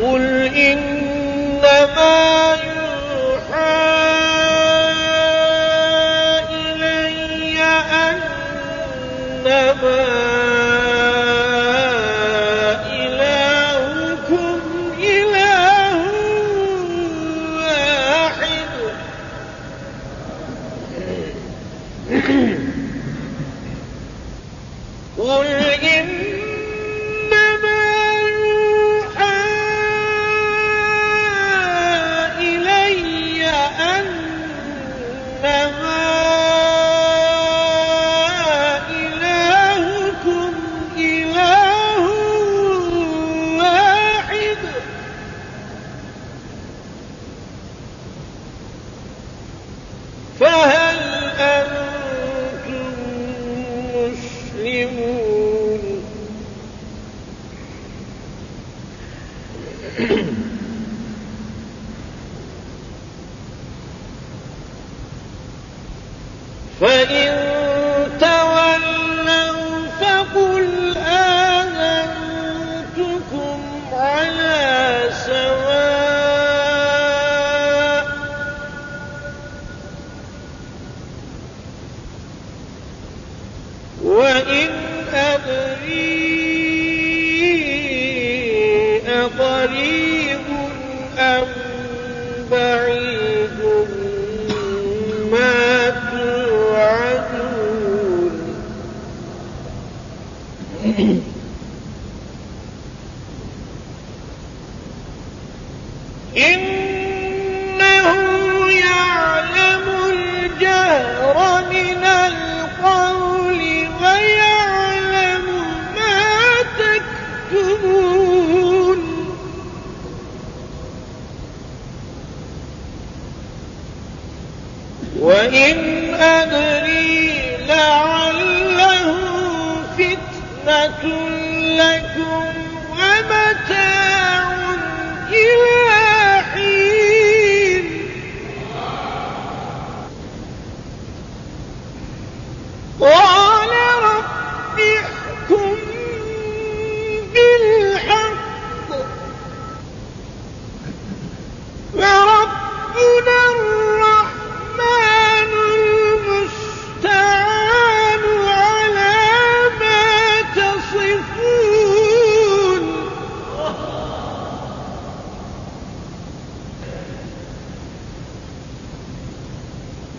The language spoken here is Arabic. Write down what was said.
قل إنما فهل أنتم مسلمون؟ فإن وإن أدري أقريب أم بعيد ما توعدون إنه وإن أدري لعله فتنة لكم ومتاع إلى حين.